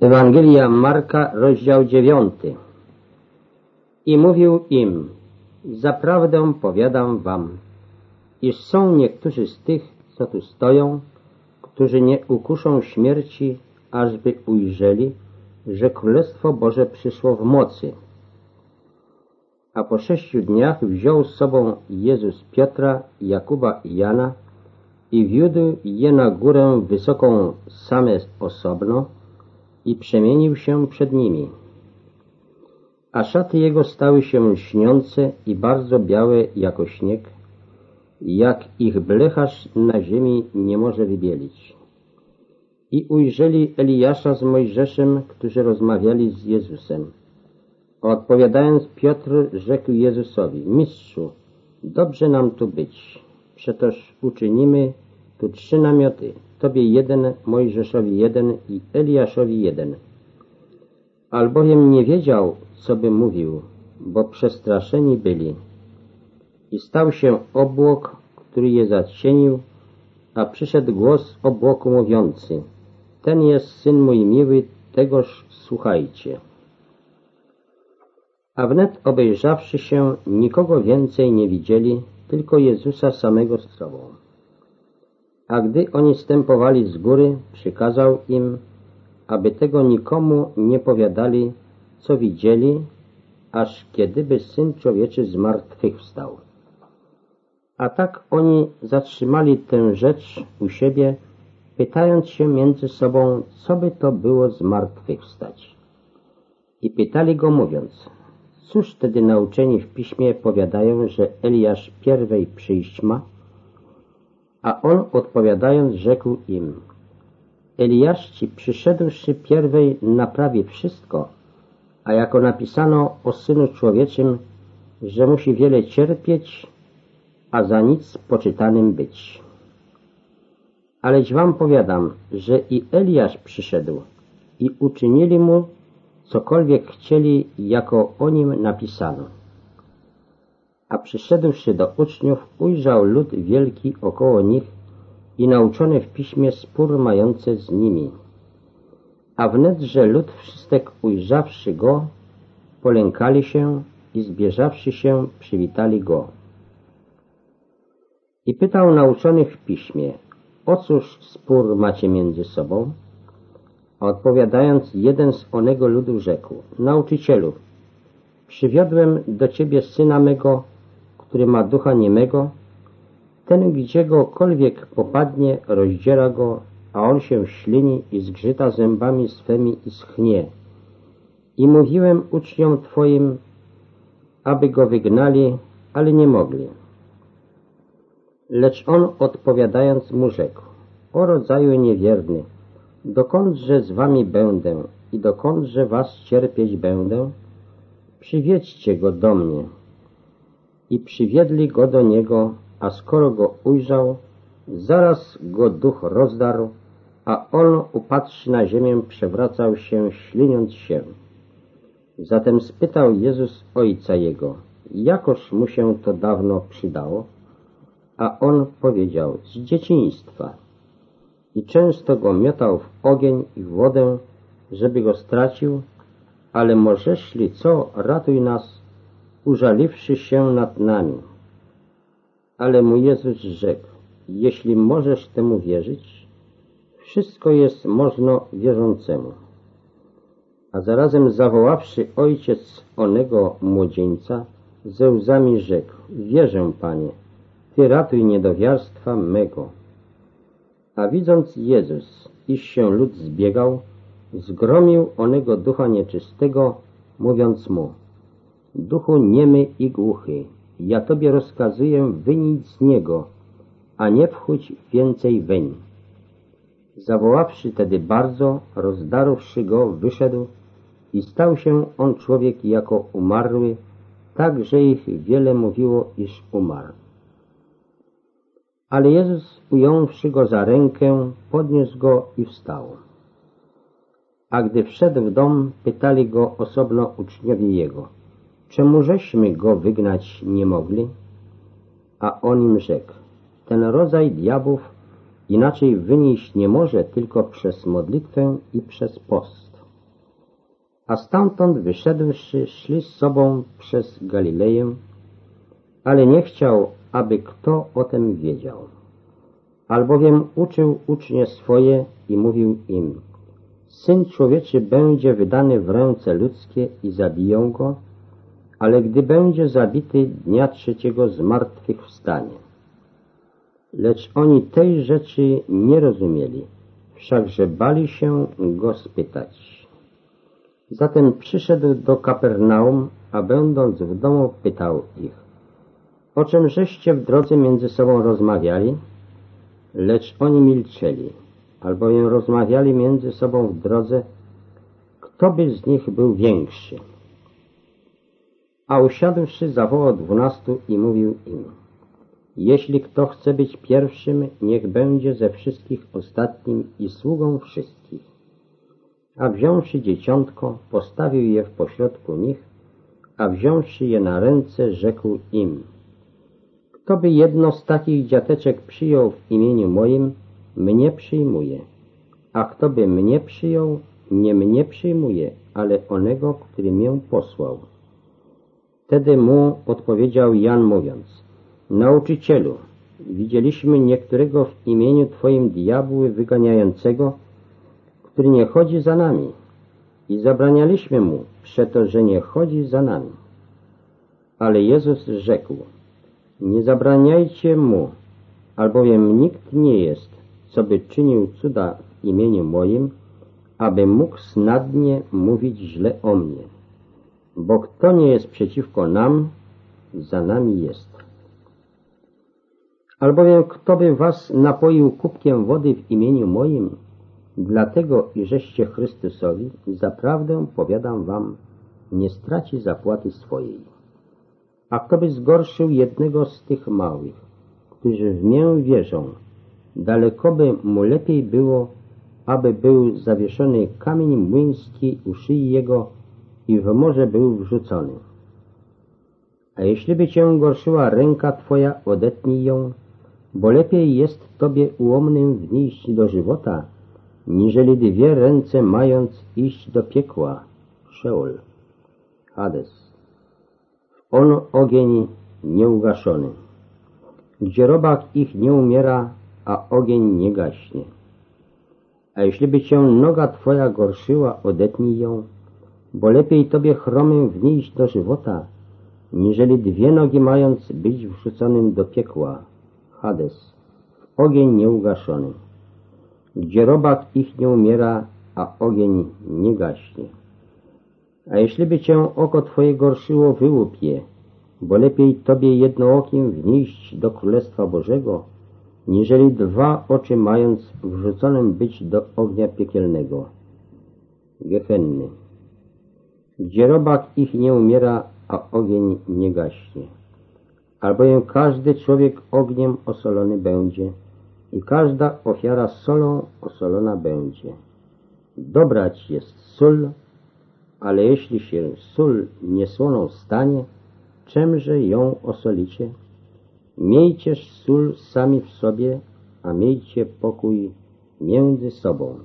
Ewangelia Marka, rozdział dziewiąty. I mówił im, zaprawdę powiadam wam, iż są niektórzy z tych, co tu stoją, którzy nie ukuszą śmierci, ażby ujrzeli, że Królestwo Boże przyszło w mocy. A po sześciu dniach wziął z sobą Jezus Piotra, Jakuba i Jana i wiódł je na górę wysoką same osobno, i przemienił się przed nimi. A szaty jego stały się lśniące i bardzo białe jako śnieg, jak ich blecharz na ziemi nie może wybielić. I ujrzeli Eliasza z Mojżeszem, którzy rozmawiali z Jezusem. Odpowiadając Piotr rzekł Jezusowi, Mistrzu, dobrze nam tu być, przetoż uczynimy tu trzy namioty, Tobie jeden, Mojżeszowi jeden i Eliaszowi jeden. Albowiem nie wiedział, co by mówił, bo przestraszeni byli. I stał się obłok, który je zacienił, a przyszedł głos obłoku mówiący, ten jest Syn mój miły, tegoż słuchajcie. A wnet obejrzawszy się, nikogo więcej nie widzieli, tylko Jezusa samego z sobą. A gdy oni stępowali z góry, przykazał im, aby tego nikomu nie powiadali, co widzieli, aż kiedyby Syn Człowieczy zmartwychwstał. A tak oni zatrzymali tę rzecz u siebie, pytając się między sobą, co by to było zmartwychwstać. I pytali go mówiąc, cóż wtedy nauczeni w piśmie powiadają, że Eliasz pierwej przyjść ma? A on odpowiadając rzekł im, Eliasz ci przyszedłszy pierwej naprawi wszystko, a jako napisano o Synu Człowieczym, że musi wiele cierpieć, a za nic poczytanym być. Aleś wam powiadam, że i Eliasz przyszedł i uczynili mu cokolwiek chcieli, jako o nim napisano. A przyszedłszy do uczniów, ujrzał lud wielki około nich i nauczony w piśmie spór mający z nimi. A wnetże lud wszystek ujrzawszy go, polękali się i zbierzawszy się, przywitali go. I pytał nauczonych w piśmie, o cóż spór macie między sobą? A odpowiadając, jeden z onego ludu rzekł, nauczycielu, przywiodłem do ciebie syna mego, który ma ducha niemego, ten gdziegokolwiek popadnie, rozdziera go, a on się ślini i zgrzyta zębami swemi i schnie. I mówiłem uczniom Twoim, aby go wygnali, ale nie mogli. Lecz on odpowiadając mu rzekł, o rodzaju niewierny, dokądże z wami będę i dokądże was cierpieć będę? Przywiedźcie go do mnie. I przywiedli go do niego, a skoro go ujrzał, zaraz go duch rozdarł, a on upatrzszy na ziemię przewracał się, śliniąc się. Zatem spytał Jezus ojca jego, jakoż mu się to dawno przydało? A on powiedział, z dzieciństwa. I często go miotał w ogień i w wodę, żeby go stracił, ale możeszli co, ratuj nas, użaliwszy się nad nami. Ale mu Jezus rzekł, jeśli możesz temu wierzyć, wszystko jest można wierzącemu. A zarazem zawoławszy ojciec onego młodzieńca, ze łzami rzekł, wierzę, Panie, Ty ratuj niedowiarstwa mego. A widząc Jezus, iż się lud zbiegał, zgromił onego ducha nieczystego, mówiąc mu, duchu niemy i głuchy, ja Tobie rozkazuję wynić z niego, a nie wchódź więcej weń. Zawoławszy tedy bardzo, rozdarłszy go, wyszedł i stał się on człowiek jako umarły, tak, że ich wiele mówiło, iż umarł. Ale Jezus, ująwszy go za rękę, podniósł go i wstał. A gdy wszedł w dom, pytali go osobno uczniowie jego – Czemu żeśmy go wygnać nie mogli? A on im rzekł, ten rodzaj diabłów inaczej wynieść nie może tylko przez modlitwę i przez post. A stamtąd wyszedłszy, szli z sobą przez Galileję, ale nie chciał, aby kto o tym wiedział. Albowiem uczył ucznie swoje i mówił im, Syn człowieczy będzie wydany w ręce ludzkie i zabiją go, ale gdy będzie zabity, dnia trzeciego z martwych wstanie. Lecz oni tej rzeczy nie rozumieli, wszakże bali się go spytać. Zatem przyszedł do Kapernaum, a będąc w domu pytał ich, o czym żeście w drodze między sobą rozmawiali? Lecz oni milczeli, albowiem rozmawiali między sobą w drodze, kto by z nich był większy. A usiadłszy zawołał dwunastu i mówił im, jeśli kto chce być pierwszym, niech będzie ze wszystkich ostatnim i sługą wszystkich. A wziąwszy dzieciątko, postawił je w pośrodku nich, a wziąwszy je na ręce, rzekł im, kto by jedno z takich dziateczek przyjął w imieniu moim, mnie przyjmuje, a kto by mnie przyjął, nie mnie przyjmuje, ale onego, który mię posłał. Wtedy mu odpowiedział Jan mówiąc, Nauczycielu, widzieliśmy niektórego w imieniu Twoim diabły wyganiającego, który nie chodzi za nami i zabranialiśmy mu, przeto, że nie chodzi za nami. Ale Jezus rzekł, nie zabraniajcie mu, albowiem nikt nie jest, co by czynił cuda w imieniu moim, aby mógł snadnie mówić źle o mnie. Bo kto nie jest przeciwko nam, za nami jest. Albowiem kto by was napoił kubkiem wody w imieniu moim, dlatego iżeście Chrystusowi, zaprawdę powiadam wam, nie straci zapłaty swojej. A kto by zgorszył jednego z tych małych, którzy w mię wierzą, daleko by mu lepiej było, aby był zawieszony kamień młyński u szyi jego i w morze był wrzucony. A jeśli by cię gorszyła ręka twoja, odetnij ją, bo lepiej jest tobie ułomnym wnieść do żywota, niżeli dwie ręce mając iść do piekła, Szeol, Hades. On ogień nieugaszony, gdzie robak ich nie umiera, a ogień nie gaśnie. A jeśli by cię noga twoja gorszyła, odetnij ją, bo lepiej tobie chromym wnieść do żywota, niżeli dwie nogi mając być wrzuconym do piekła, Hades, w ogień nieugaszony, gdzie robak ich nie umiera, a ogień nie gaśnie. A jeśli by cię oko twoje gorszyło, wyłup je, bo lepiej tobie jednookiem wnieść do Królestwa Bożego, niżeli dwa oczy mając wrzuconym być do ognia piekielnego. Gehenny, gdzie robak ich nie umiera, a ogień nie gaśnie. Albowiem każdy człowiek ogniem osolony będzie i każda ofiara solą osolona będzie. Dobrać jest sól, ale jeśli się sól niesłoną stanie, czemże ją osolicie? Miejcież sól sami w sobie, a miejcie pokój między sobą.